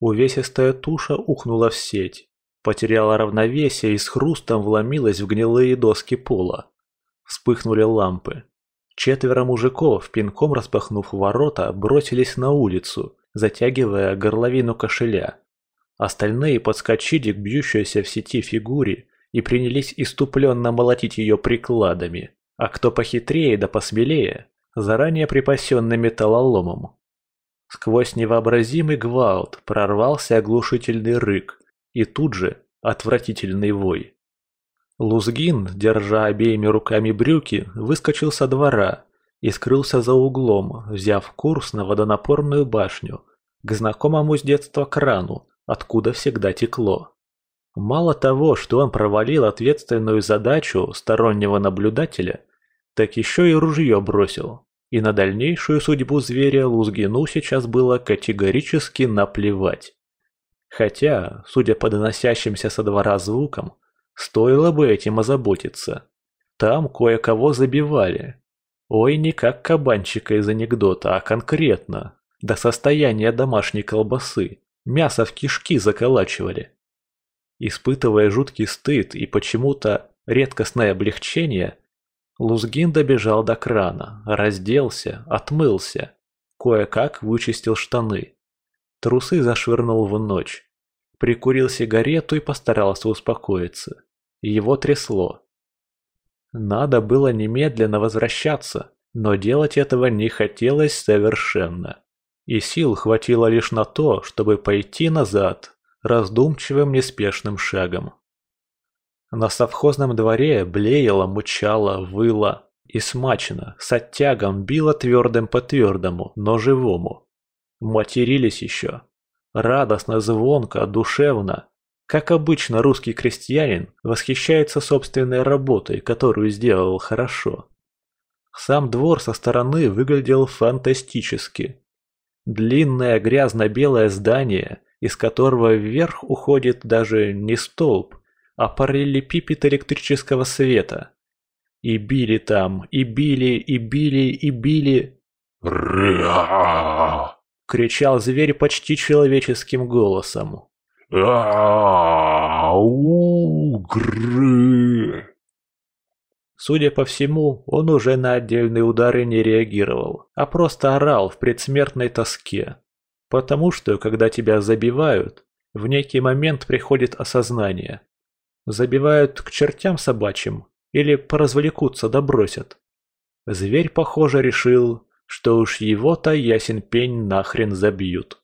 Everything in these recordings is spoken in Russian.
Увесистая туша ухнула в сеть, потеряла равновесие и с хрустом вломилась в гнилые доски пола. Вспыхнули лампы. Четверо мужиков, пинком распахнув ворота, бросились на улицу, затягивая горловину кошеля. Остальные подскочили к бьющейся в сети фигуре и принялись иступленно молотить ее прикладами, а кто похитрее да посмелее, заранее припасенным металлоломом. Сквозь невообразимый гвалт прорвался оглушительный рык и тут же отвратительный вой. Лузгин, держа обеими руками брюки, выскочил со двора и скрылся за углом, взяв курс на водонапорную башню, к знакомому с детства крану, откуда всегда текло. Мало того, что он провалил ответственную задачу стороннего наблюдателя, так еще и ружье бросил. И на дальнейшую судьбу зверя Лузгину сейчас было категорически наплевать. Хотя, судя по доносящимся со двора звукам, Стоило бы этим озаботиться. Там кое-кого забивали. Ой, не как кабанчика из анекдота, а конкретно. До состояния домашней колбасы. Мясо в кишки заколачивали. Испытывая жуткий стыд и почему-то редкостное облегчение, Лузгин добежал до крана, разделся, отмылся, кое-как вычистил штаны. Трусы зашвырнул в ночь. Прикурил сигарету и постарался успокоиться. Его трясло. Надо было немедленно возвращаться, но делать этого не хотелось совершенно. И сил хватило лишь на то, чтобы пойти назад раздумчивым неспешным шагом. На совхозном дворе блеяло, мучало, выло и смачно, с оттягом било твердым по твердому, но живому. Матерились еще. Радостно, звонко, душевно, как обычно, русский крестьянин восхищается собственной работой, которую сделал хорошо. Сам двор со стороны выглядел фантастически. Длинное грязно-белое здание, из которого вверх уходит даже не столб, а параллелепипед электрического света. И били там, и били, и били, и били... «Ря!» — кричал зверь почти человеческим голосом. Аугры! Судя по всему, он уже на отдельные удары не реагировал, а просто орал в предсмертной тоске. Потому что, когда тебя забивают, в некий момент приходит осознание. Забивают к чертям собачьим или поразвлекутся да. Зверь, похоже, решил, что уж его-то ясен пень нахрен забьют.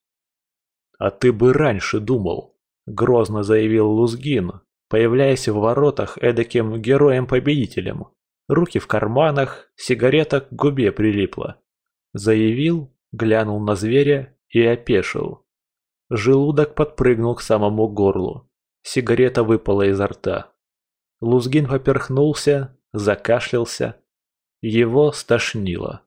А ты бы раньше думал. — грозно заявил Лузгин, появляясь в воротах эдаким героем-победителем. Руки в карманах, сигарета к губе прилипла. Заявил, глянул на зверя и опешил. Желудок подпрыгнул к самому горлу. Сигарета выпала изо рта. Лузгин поперхнулся, закашлялся. Его стошнило.